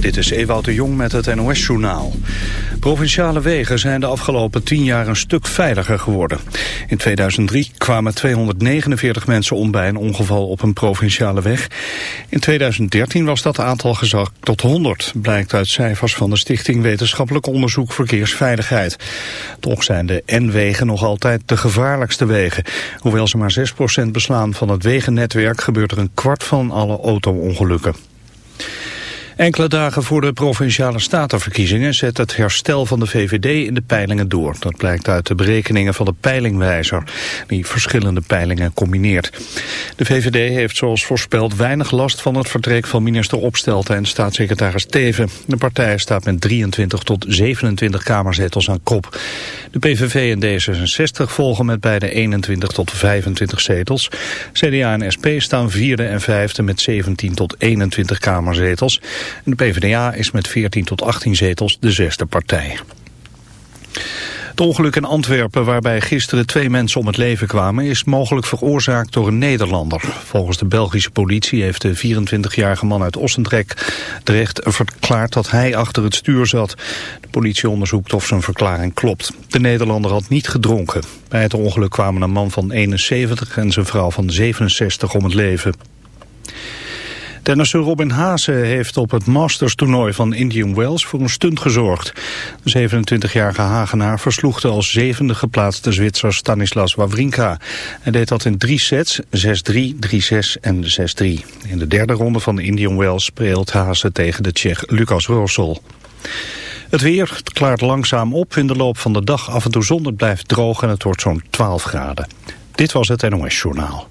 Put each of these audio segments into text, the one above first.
Dit is Ewout de Jong met het NOS-journaal. Provinciale wegen zijn de afgelopen tien jaar een stuk veiliger geworden. In 2003 kwamen 249 mensen om bij een ongeval op een provinciale weg. In 2013 was dat aantal gezakt tot 100, blijkt uit cijfers van de Stichting Wetenschappelijk Onderzoek Verkeersveiligheid. Toch zijn de N-wegen nog altijd de gevaarlijkste wegen. Hoewel ze maar 6% beslaan van het wegennetwerk gebeurt er een kwart van alle auto-ongelukken. Enkele dagen voor de Provinciale Statenverkiezingen zet het herstel van de VVD in de peilingen door. Dat blijkt uit de berekeningen van de peilingwijzer, die verschillende peilingen combineert. De VVD heeft zoals voorspeld weinig last van het vertrek van minister Opstelten en staatssecretaris Teven. De partij staat met 23 tot 27 kamerzetels aan kop. De PVV en D66 volgen met beide 21 tot 25 zetels. CDA en SP staan vierde en vijfde met 17 tot 21 kamerzetels. De PvdA is met 14 tot 18 zetels de zesde partij. Het ongeluk in Antwerpen waarbij gisteren twee mensen om het leven kwamen is mogelijk veroorzaakt door een Nederlander. Volgens de Belgische politie heeft de 24-jarige man uit Ossendrek terecht verklaard dat hij achter het stuur zat. De politie onderzoekt of zijn verklaring klopt. De Nederlander had niet gedronken. Bij het ongeluk kwamen een man van 71 en zijn vrouw van 67 om het leven. Tennisser Robin Haase heeft op het Masters toernooi van Indian Wells voor een stunt gezorgd. De 27-jarige Hagenaar versloeg de als zevende geplaatste Zwitser Stanislas Wawrinka. Hij deed dat in drie sets, 6-3, 3-6 en 6-3. In de derde ronde van Indian Wells speelt Haase tegen de Tsjech Lucas Rosol. Het weer klaart langzaam op in de loop van de dag. Af en toe zon, het blijft droog en het wordt zo'n 12 graden. Dit was het NOS Journaal.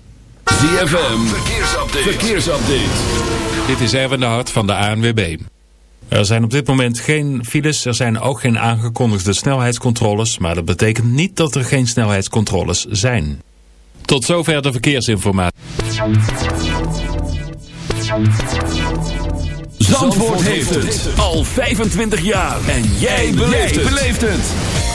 ZFM, verkeersupdate. verkeersupdate. Dit is Erwin de Hart van de ANWB. Er zijn op dit moment geen files, er zijn ook geen aangekondigde snelheidscontroles, maar dat betekent niet dat er geen snelheidscontroles zijn. Tot zover de verkeersinformatie. Zandvoort heeft het al 25 jaar en jij beleeft het.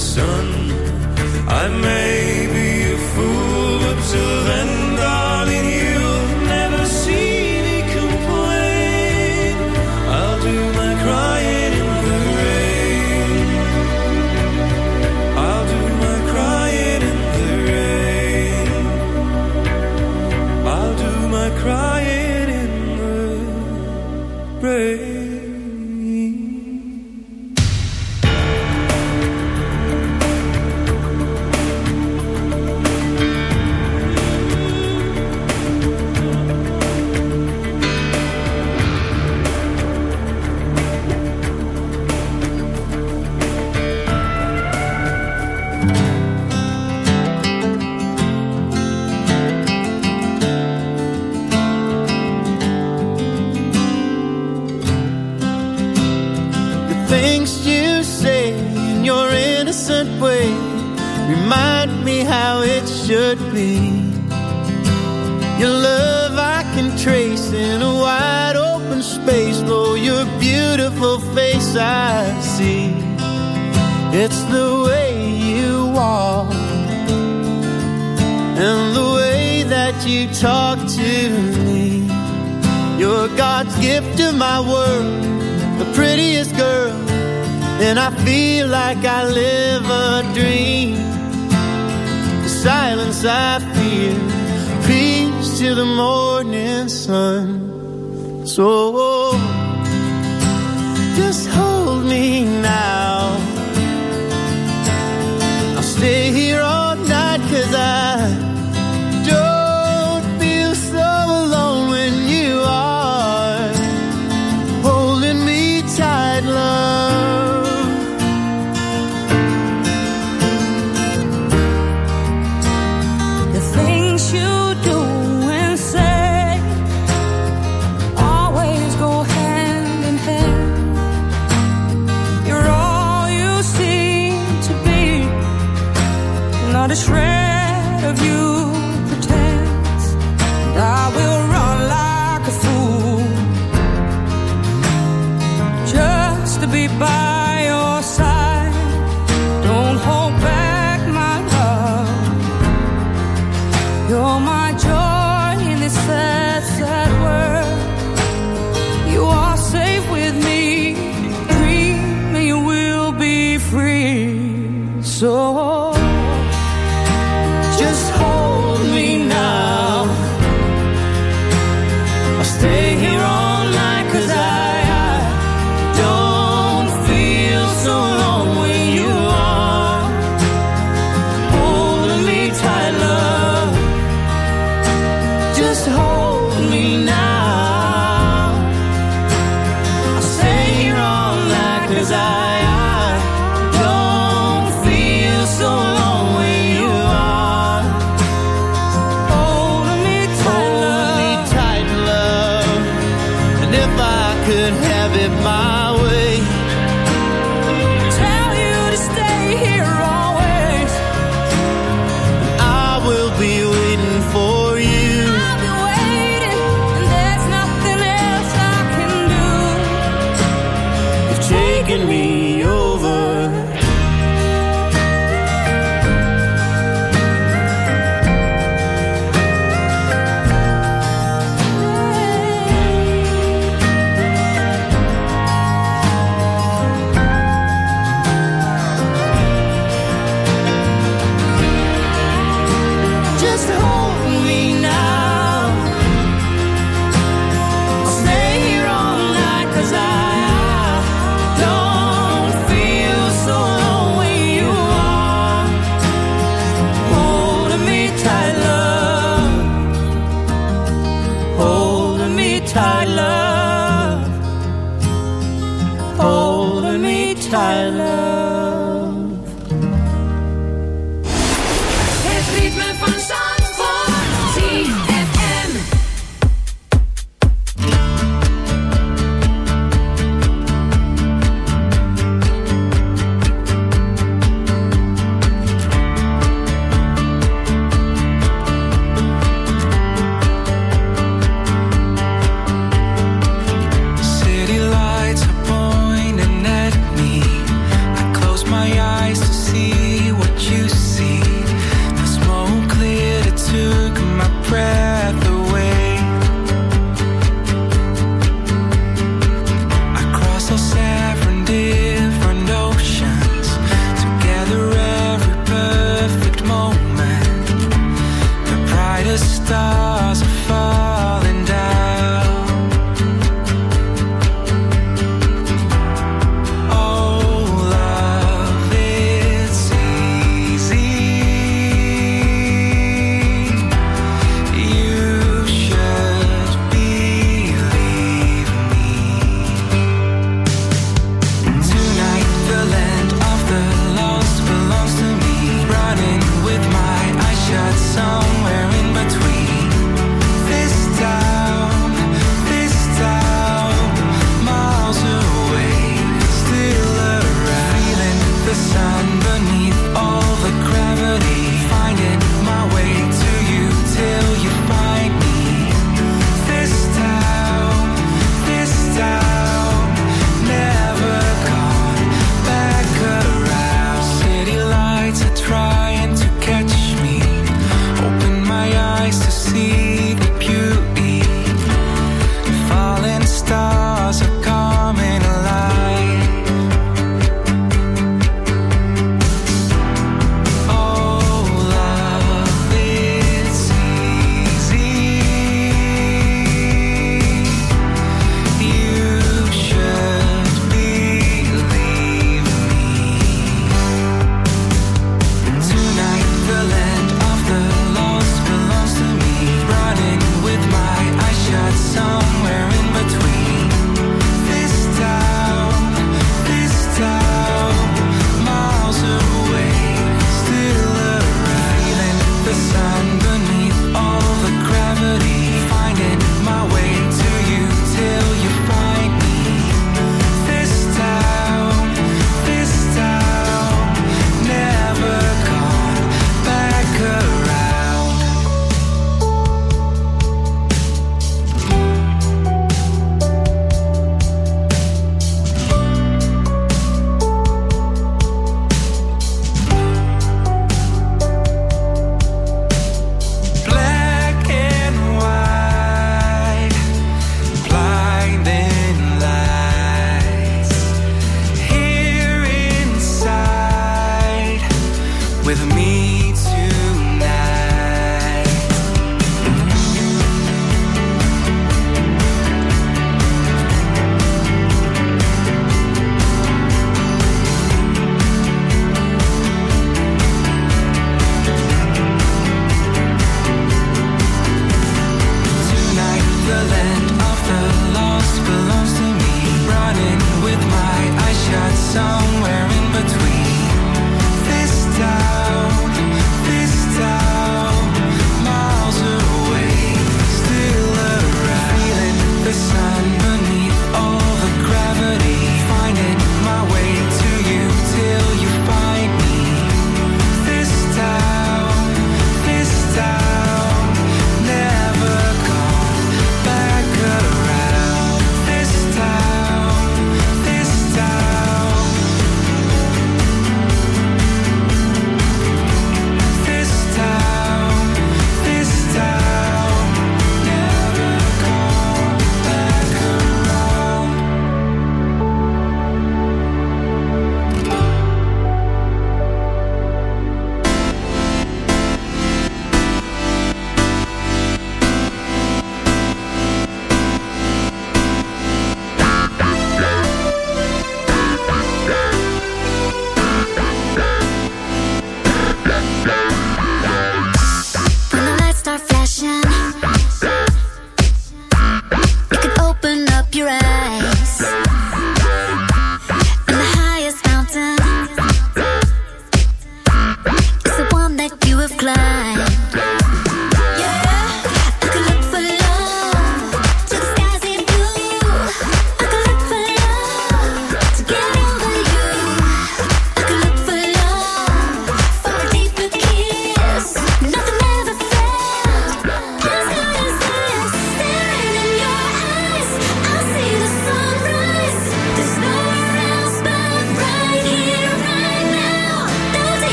Sun. I may taking me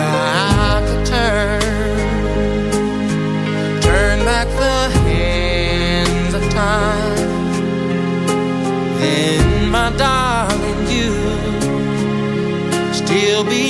I could turn. Turn back the hands of time. Then my darling you Still be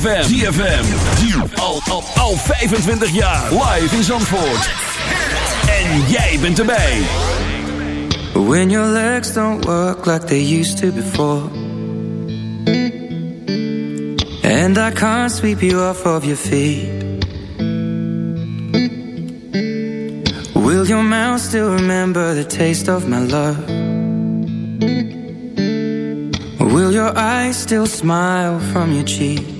ZFM. ZFM. Al, al, al 25 jaar. Live in Zandvoort. En jij bent erbij. When your legs don't work like they used to before. And I can't sweep you off of your feet. Will your mouth still remember the taste of my love? Will your eyes still smile from your cheeks?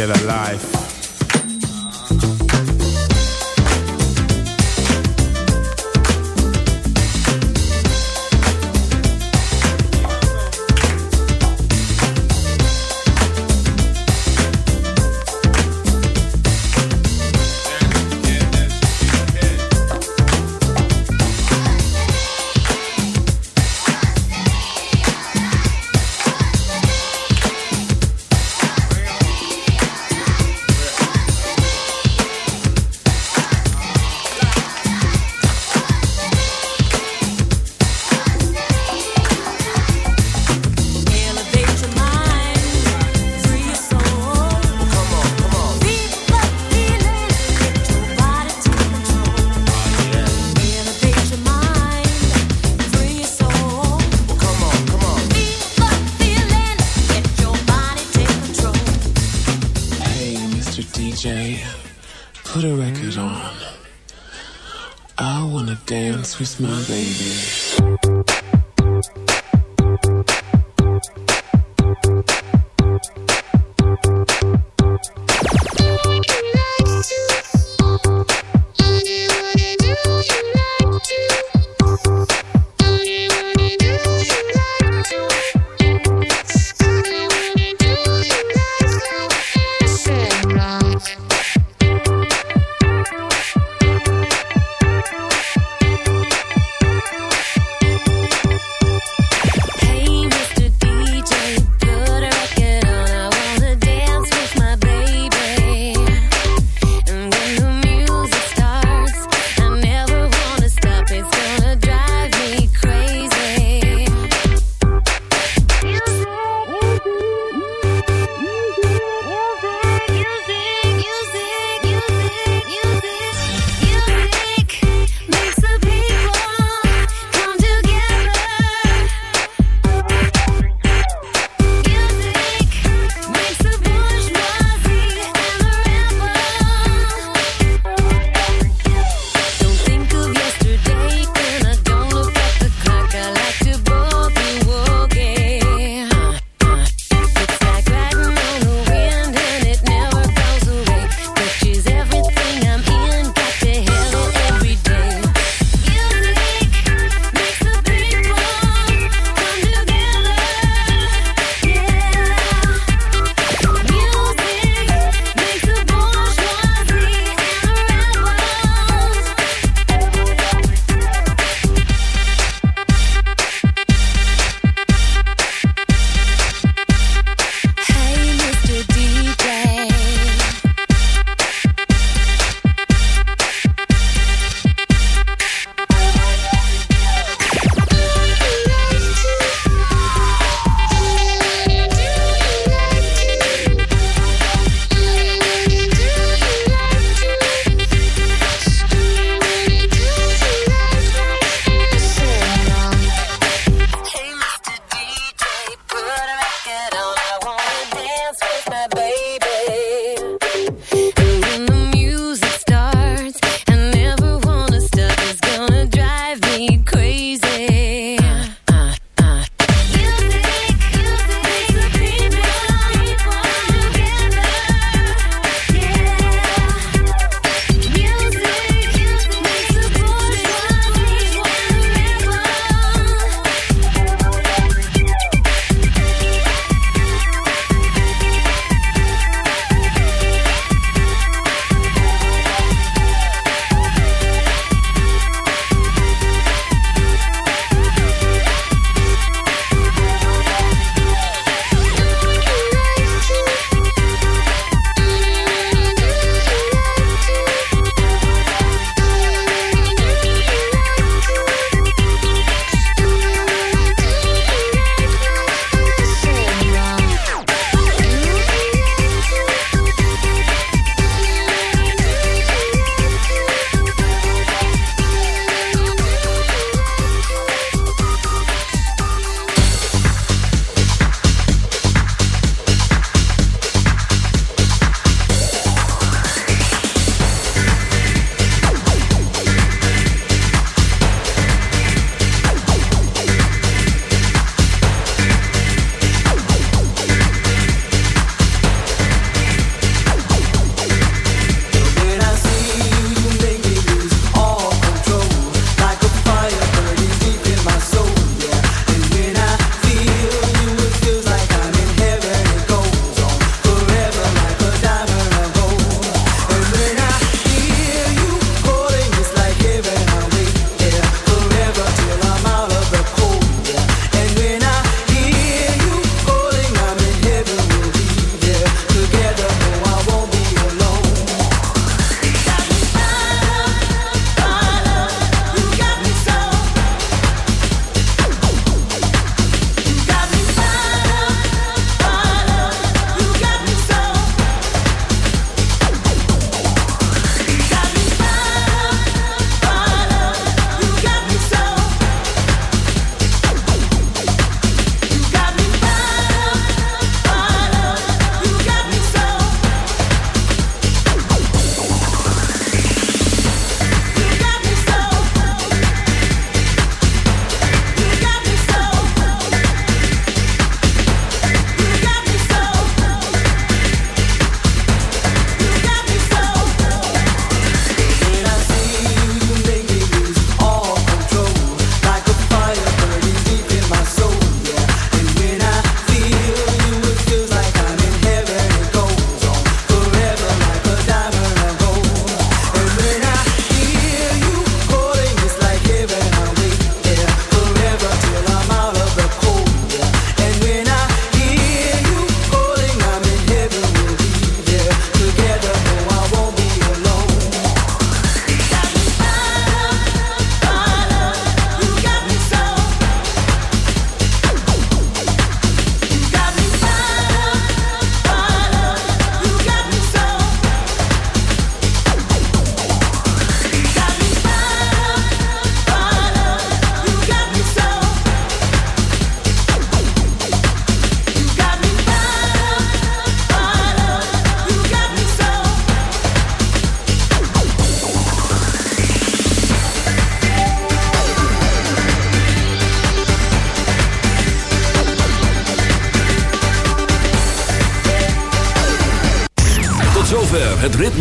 get a life. Christmas.